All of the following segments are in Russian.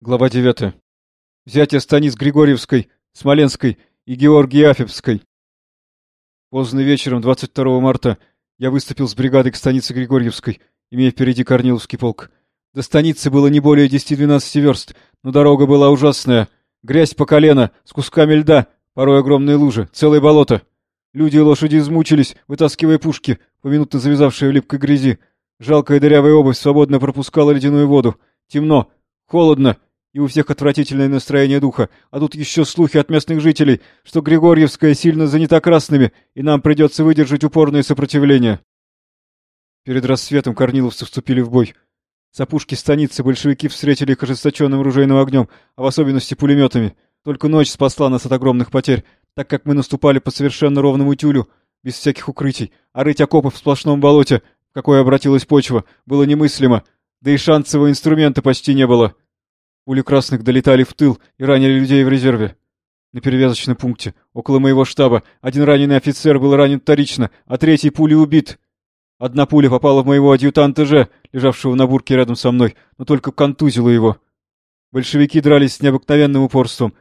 Глава 9. Взятие станиц Григорьевской, Смоленской и Георгиафевской. Поздно вечером 22 марта я выступил с бригадой к станице Григорьевской, имея впереди Корниловский полк. До станицы было не более 10-12 верст, но дорога была ужасная. Грязь по колено, с кусками льда, порой огромные лужи, целое болото. Люди и лошади измучились, вытаскивая пушки, поминутно завязавшие в липкой грязи. Жалкая дырявая обувь свободно пропускала ледяную воду. Темно, холодно, и у всех отвратительное настроение духа, а тут еще слухи от местных жителей, что Григорьевская сильно занята красными, и нам придется выдержать упорное сопротивление. Перед рассветом корниловцы вступили в бой. С опушки станицы большевики встретили их ожесточенным ружейным огнем, а в особенности пулеметами. Только ночь спасла нас от огромных потерь, так как мы наступали по совершенно ровному тюлю, без всяких укрытий, а рыть окопы в сплошном болоте, в какое обратилась почва, было немыслимо, да и шансового инструмента почти не было. Пули красных долетали в тыл и ранили людей в резерве. На перевязочном пункте, около моего штаба, один раненый офицер был ранен вторично, а третий пулей убит. Одна пуля попала в моего адъютанта Ж, лежавшего на бурке рядом со мной, но только контузила его. Большевики дрались с необыкновенным упорством,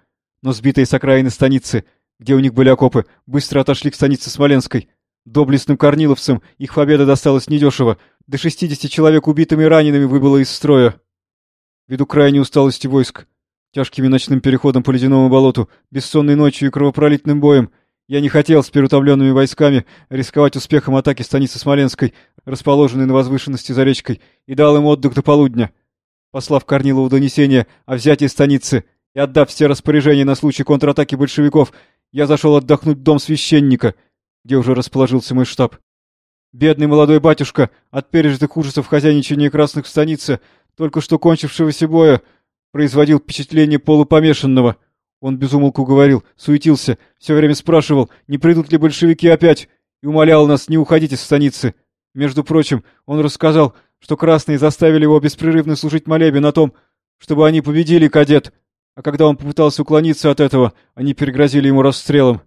но сбитые с окраины станицы, где у них были окопы, быстро отошли к станице Смоленской. Доблестным корниловцам их победа досталась недешево, до 60 человек убитыми и ранеными выбыло из строя. Ввиду крайней усталости войск, тяжкими ночным переходом по ледяному болоту, бессонной ночью и кровопролитным боем, я не хотел с переутомленными войсками рисковать успехом атаки станицы Смоленской, расположенной на возвышенности за речкой, и дал им отдых до полудня. Послав Корнилову донесение о взятии станицы и отдав все распоряжения на случай контратаки большевиков, я зашел отдохнуть в дом священника, где уже расположился мой штаб. Бедный молодой батюшка от пережитых ужасов хозяйничания красных в станице только что кончившегося боя, производил впечатление полупомешанного. Он безумолку говорил, суетился, все время спрашивал, не придут ли большевики опять, и умолял нас не уходить из станицы. Между прочим, он рассказал, что красные заставили его беспрерывно служить молебен о том, чтобы они победили кадет, а когда он попытался уклониться от этого, они перегрозили ему расстрелом.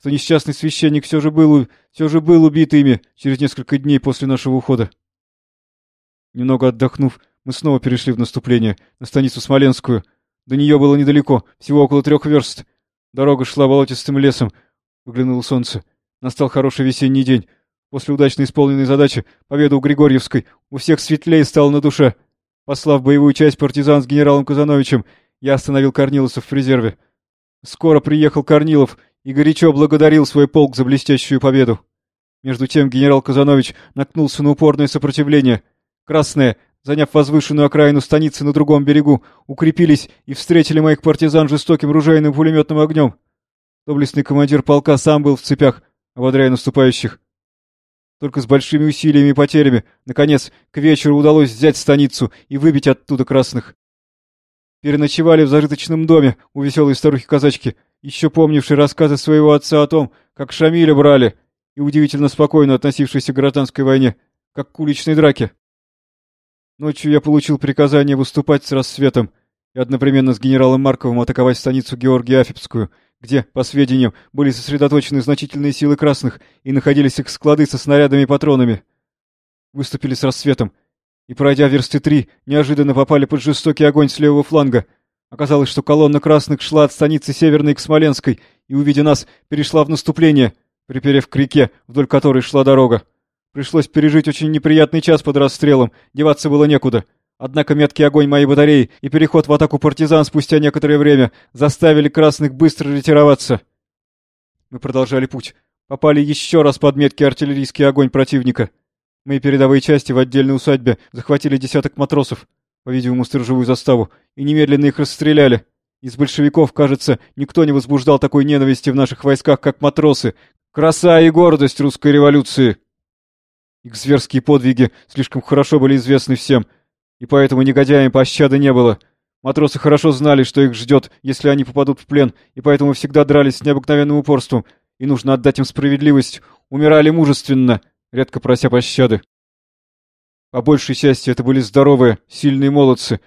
Что несчастный священник все же был, все же был убит ими через несколько дней после нашего ухода. Немного отдохнув, мы снова перешли в наступление, на станицу Смоленскую. До нее было недалеко, всего около трех верст. Дорога шла болотистым лесом. Выглянуло солнце. Настал хороший весенний день. После удачно исполненной задачи, победы у Григорьевской, у всех светлее стало на душе. Послав боевую часть партизан с генералом Казановичем, я остановил Корниловцев в резерве. Скоро приехал Корнилов и горячо благодарил свой полк за блестящую победу. Между тем генерал Казанович наткнулся на упорное сопротивление. Красные, заняв возвышенную окраину станицы на другом берегу, укрепились и встретили моих партизан жестоким ружейным пулеметным огнем. Доблестный командир полка сам был в цепях, ободряя наступающих. Только с большими усилиями и потерями, наконец, к вечеру удалось взять станицу и выбить оттуда красных. Переночевали в зажиточном доме у веселой старухи-казачки, еще помнившей рассказы своего отца о том, как Шамиля брали, и удивительно спокойно относившейся к гражданской войне, как к уличной драке. Ночью я получил приказание выступать с рассветом и одновременно с генералом Марковым атаковать станицу Георгия-Афипскую, где, по сведениям, были сосредоточены значительные силы красных и находились их склады со снарядами и патронами. Выступили с рассветом и, пройдя версты три, неожиданно попали под жестокий огонь с левого фланга. Оказалось, что колонна красных шла от станицы Северной к Смоленской и, увидя нас, перешла в наступление, приперев к реке, вдоль которой шла дорога. Пришлось пережить очень неприятный час под расстрелом, деваться было некуда. Однако меткий огонь моей батареи и переход в атаку партизан спустя некоторое время заставили красных быстро ретироваться. Мы продолжали путь. Попали еще раз под меткий артиллерийский огонь противника. Мои передовые части в отдельной усадьбе захватили десяток матросов, по-видимому, сторожевую заставу, и немедленно их расстреляли. Из большевиков, кажется, никто не возбуждал такой ненависти в наших войсках, как матросы. Краса и гордость русской революции! Их зверские подвиги слишком хорошо были известны всем, и поэтому негодяям пощады не было. Матросы хорошо знали, что их ждет, если они попадут в плен, и поэтому всегда дрались с необыкновенным упорством, и нужно отдать им справедливость, умирали мужественно, редко прося пощады. По большей части это были здоровые, сильные молодцы,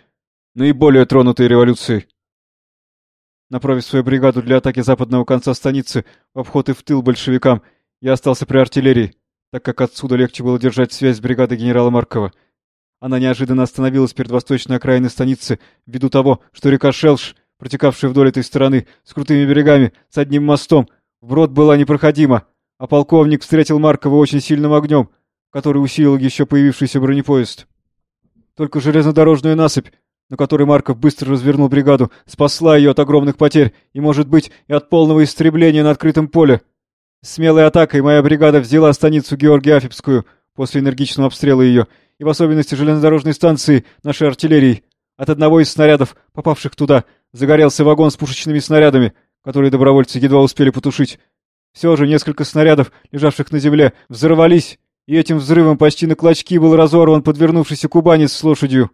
наиболее тронутые революцией. Направив свою бригаду для атаки западного конца станицы в обход и в тыл большевикам, я остался при артиллерии так как отсюда легче было держать связь с бригадой генерала Маркова. Она неожиданно остановилась перед восточной окраиной станицы ввиду того, что река Шелш, протекавшая вдоль этой стороны, с крутыми берегами, с одним мостом, вброд была непроходима, а полковник встретил Маркова очень сильным огнем, который усилил еще появившийся бронепоезд. Только железнодорожную насыпь, на которой Марков быстро развернул бригаду, спасла ее от огромных потерь и, может быть, и от полного истребления на открытом поле. Смелой атакой моя бригада взяла станицу Георгия-Афипскую после энергичного обстрела ее, и в особенности железнодорожной станции нашей артиллерии. От одного из снарядов, попавших туда, загорелся вагон с пушечными снарядами, которые добровольцы едва успели потушить. Все же несколько снарядов, лежавших на земле, взорвались, и этим взрывом почти на клочки был разорван подвернувшийся кубанец с лошадью.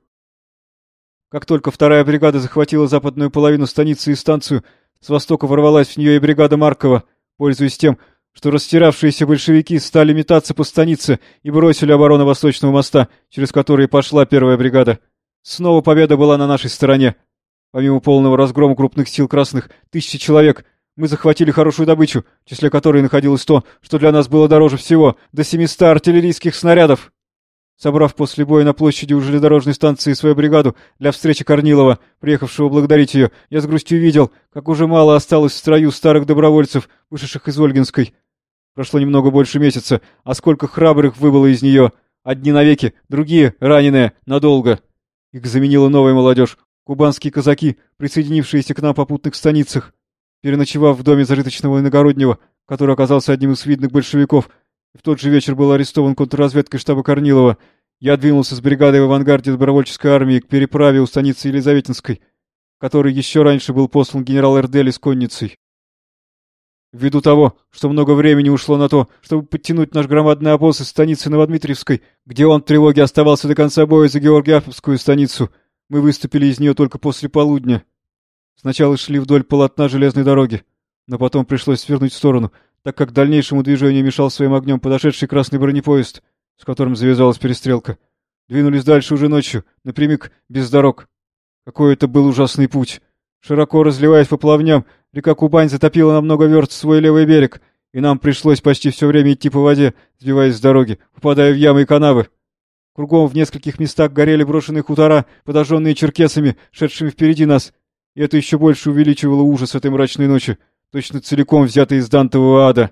Как только вторая бригада захватила западную половину станицы и станцию, с востока ворвалась в нее и бригада Маркова, пользуясь тем, что растиравшиеся большевики стали метаться по станице и бросили оборону Восточного моста, через который пошла первая бригада. Снова победа была на нашей стороне. Помимо полного разгрома крупных сил красных, тысячи человек, мы захватили хорошую добычу, в числе которой находилось то, что для нас было дороже всего, до 700 артиллерийских снарядов. Собрав после боя на площади у железнодорожной станции свою бригаду для встречи Корнилова, приехавшего благодарить ее, я с грустью видел, как уже мало осталось в строю старых добровольцев, вышедших из Ольгинской. Прошло немного больше месяца, а сколько храбрых выбыло из нее. Одни навеки, другие, раненые, надолго. Их заменила новая молодежь, кубанские казаки, присоединившиеся к нам по путных станицах. Переночевав в доме зажиточного иногороднего, который оказался одним из видных большевиков, в тот же вечер был арестован контрразведкой штаба Корнилова. Я двинулся с бригадой в авангарде добровольческой армии к переправе у станицы Елизаветинской, который еще раньше был послан генерал Эрдели с конницей. Ввиду того, что много времени ушло на то, чтобы подтянуть наш громадный обоз из станицы Новодмитриевской, где он в тревоге оставался до конца боя за Георгиаповскую станицу, мы выступили из нее только после полудня. Сначала шли вдоль полотна железной дороги, но потом пришлось свернуть в сторону — так как дальнейшему движению мешал своим огнем подошедший красный бронепоезд, с которым завязалась перестрелка. Двинулись дальше уже ночью, напрямик, без дорог. Какой это был ужасный путь. Широко разливаясь по плавням, река Кубань затопила на много верст свой левый берег, и нам пришлось почти все время идти по воде, сбиваясь с дороги, попадая в ямы и канавы. Кругом в нескольких местах горели брошенные хутора, подожженные черкесами, шедшими впереди нас, и это еще больше увеличивало ужас этой мрачной ночи точно целиком взятый из Дантового ада.